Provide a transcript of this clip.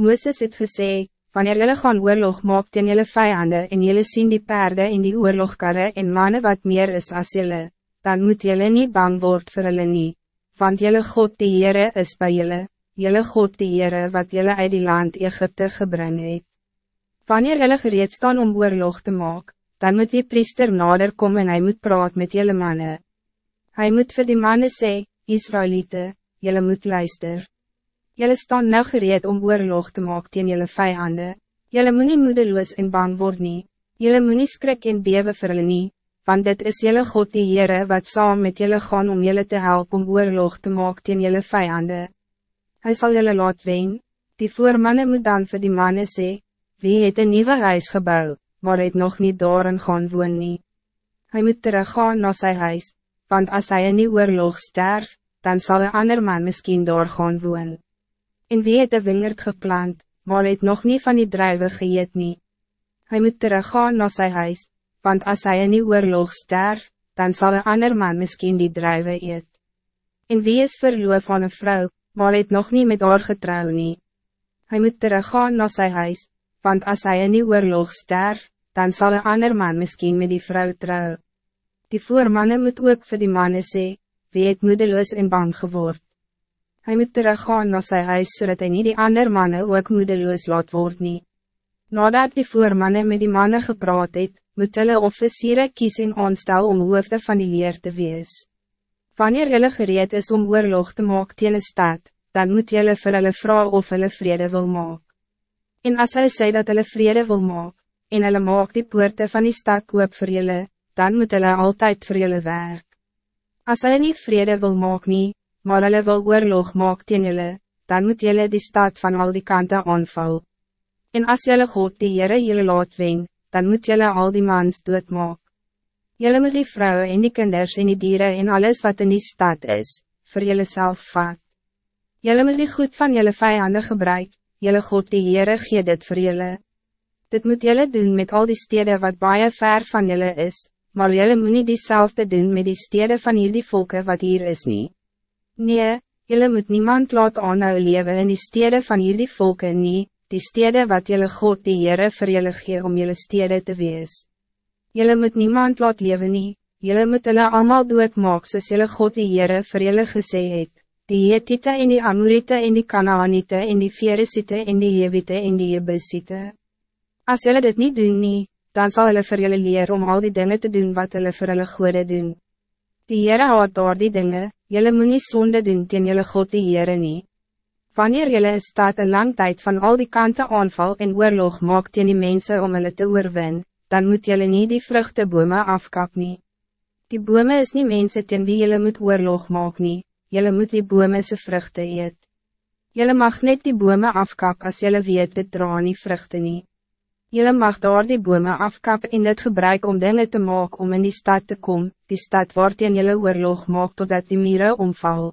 Mooses het gesê, wanneer jullie gaan oorlog maak teen jullie vijanden en jullie zien die paarden in die oorlogkarre en mannen wat meer is as jullie, dan moet jullie niet bang worden voor jullie nie, want jullie God die Heere is bij jullie, jullie God die Heere wat jullie uit die land Egypte gebring het. Wanneer jullie gereed staan om oorlog te maken, dan moet die priester nader komen en hij moet praat met jullie mannen. Hij moet voor die mannen zeggen, Israëlieten, jullie moet luisteren. Jelle staan nou gereed om oorlog te maak teen jelle vijanden. Jelle moet nie moedeloos en bang word nie. Jelle moet nie skrik en bewe vir hulle nie, want dit is jelle God die Heere wat saam met jelle gaan om jelle te helpen om oorlog te maak teen jelle vijanden. Hij zal jelle laat wen. Die voormannen moet dan voor die mannen sê, wie het een nieuwe huis gebouw, maar het nog niet door en gaan woon nie. Hy moet teruggaan na sy huis, want als hij een nieuwe oorlog sterf, dan zal een ander man misschien door gaan woon. En wie het de wingerd geplant, maar het nog niet van die druiven geëet nie. Hij moet teruggaan naar zijn huis, want als hij in die oorlog sterf, dan zal een ander man misschien die druiven eet. En wie is verloof aan een vrouw, maar het nog niet met haar getrouw nie. Hij moet teruggaan naar zijn huis, want als hij in die oorlog sterf, dan zal een ander man misschien met die vrouw trouw. Die voormannen moet ook voor die mannen sê, wie het moedeloos en bang geword. Hij moet teruggaan naar zijn huis zodat hij niet die andere mannen ook moedeloos laat worden. Nadat die voormannen met die mannen gepraat het, moet hulle officieren kies en aanstel om hoofde van die leer te wees. Wanneer hulle gereed is om oorlog te maak teen een stad, dan moet hulle vir hulle vraag of hulle vrede wil maak. En as hulle sê dat hulle vrede wil maak, en hulle maak die poorte van die stad koop vir julle, dan moet hulle altijd vir julle werk. As hulle nie vrede wil maak nie, maar hulle wil oorlog maak teen julle, dan moet julle die stad van al die kanten aanval. En als julle God die Heere julle laat wen, dan moet julle al die mans doodmaak. Julle moet die vrouwen en die kinders en die dieren en alles wat in die stad is, voor julle self vat. Julle moet die goed van julle vijanden gebruik, julle God die Heere gee dit voor julle. Dit moet julle doen met al die steden wat baie ver van julle is, maar julle moet nie diezelfde doen met die steden van hier die volken wat hier is niet. Nee, jullie moet niemand laat aanhou leven in die steden van jullie volken nie, die steden wat jullie God die Heere vir jullie gee om jullie steden te wees. Jullie moet niemand laat leven nie, jullie moet hulle allemaal doodmaak soos jullie God die Heere vir jullie gesê het, die Hethiete en die Amorite en die Kanaanite en die Veresite en die Jebite en die Jebusite. Als jullie dit niet doen nie, dan zal hulle vir jullie leer om al die dingen te doen wat hulle vir hulle goede doen. Die Heere haat daar die dinge, jylle moet nie sonde doen teen jylle God die Heere nie. Wanneer jylle is staat een lang tijd van al die kanten aanval en oorlog maak teen die mense om hulle te oorwin, dan moet jylle nie die vruchtebome afkap nie. Die bome is niet mensen teen wie jylle moet oorlog maak nie, jylle moet die bome se vruchte eet. Jylle mag net die bome afkap als jylle weet dit dra nie vruchte nie. Jullie mag daar die bome afkap en dit gebruik om dingen te maken om in die stad te komen, die stad wordt in jullie oorlog maak totdat die mieren omval.